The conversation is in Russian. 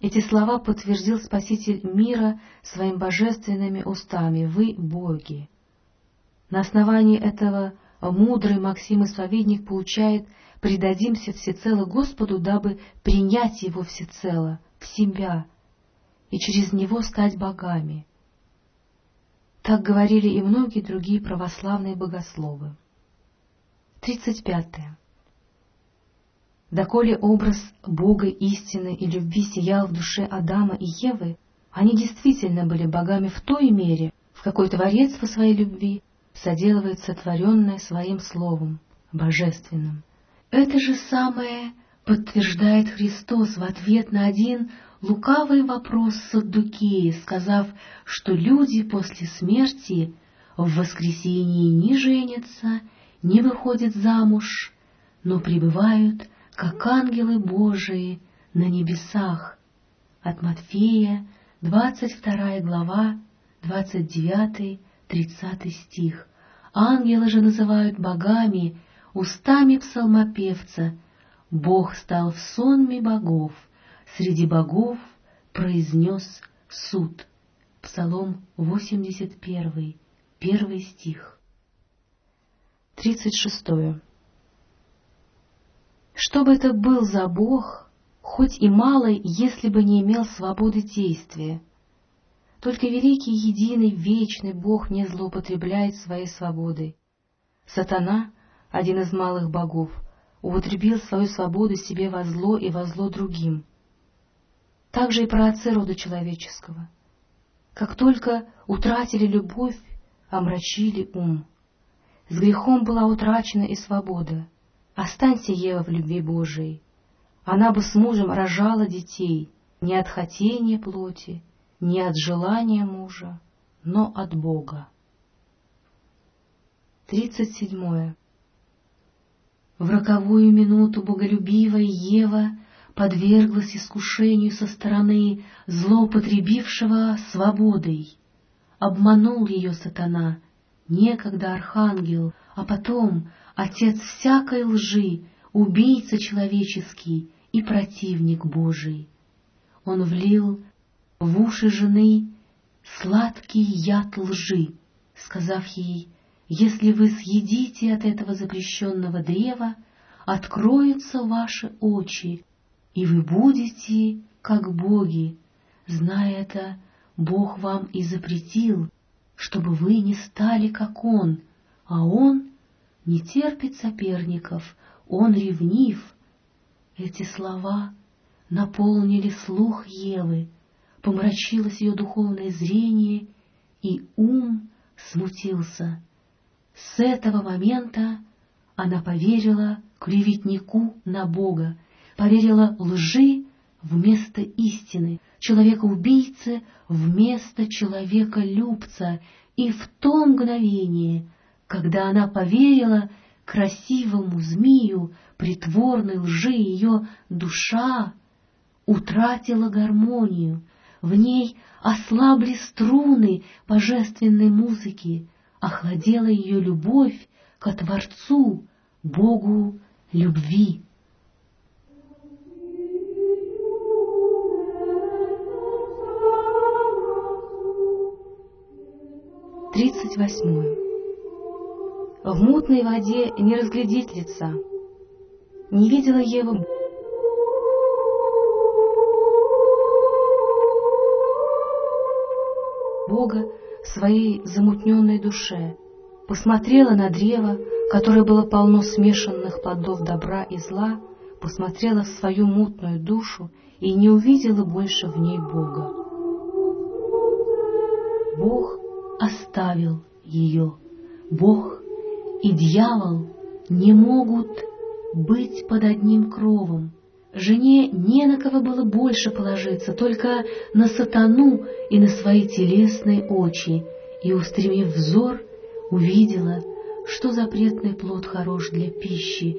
Эти слова подтвердил Спаситель мира своими божественными устами «Вы — боги». На основании этого мудрый Максим Исповедник получает «Предадимся всецело Господу, дабы принять Его всецело, в себя, и через Него стать богами». Так говорили и многие другие православные богословы. 35. Доколе образ Бога истины и любви сиял в душе Адама и Евы, они действительно были богами в той мере, в какой Творец по своей любви соделывает сотворенное своим словом, божественным. Это же самое подтверждает Христос в ответ на один лукавый вопрос Саддукеи, сказав, что люди после смерти в воскресении не женятся, не выходят замуж, но пребывают как ангелы Божии на небесах. От Матфея, 22 глава, 29-30 стих. Ангелы же называют богами устами псалмопевца. Бог стал в сонме богов, среди богов произнес суд. Псалом 81, первый стих. 36. Что бы это был за Бог, хоть и малый, если бы не имел свободы действия? Только великий, единый, вечный Бог не злоупотребляет своей свободой. Сатана, один из малых богов, употребил свою свободу себе во зло и во зло другим. Так же и про отцы рода человеческого. Как только утратили любовь, омрачили ум. С грехом была утрачена и свобода. Останься, Ева, в любви Божией. Она бы с мужем рожала детей не от хотения плоти, не от желания мужа, но от Бога. Тридцать седьмое. В роковую минуту боголюбивая Ева подверглась искушению со стороны злоупотребившего свободой. Обманул ее сатана, некогда архангел, а потом отец всякой лжи, убийца человеческий и противник Божий. Он влил в уши жены сладкий яд лжи, сказав ей, «Если вы съедите от этого запрещенного древа, откроются ваши очи, и вы будете как боги. Зная это, Бог вам и запретил, чтобы вы не стали как Он, а Он не терпит соперников, Он ревнив». Эти слова наполнили слух Евы, помрачилось ее духовное зрение, и ум смутился. С этого момента она поверила клеветнику на Бога, поверила лжи вместо истины, человека-убийцы вместо человека-любца, и в то мгновение, когда она поверила красивому змею, притворной лжи ее душа, утратила гармонию, в ней ослабли струны божественной музыки, охладела ее любовь ко Творцу, Богу любви. Тридцать восьмое. В мутной воде не разглядеть лица. Не видела Ева Бога в своей замутненной душе, посмотрела на древо, которое было полно смешанных плодов добра и зла, посмотрела в свою мутную душу и не увидела больше в ней Бога. Бог оставил ее. Бог и дьявол не могут быть под одним кровом. Жене не на кого было больше положиться, только на сатану и на свои телесные очи, и, устремив взор, увидела, что запретный плод хорош для пищи,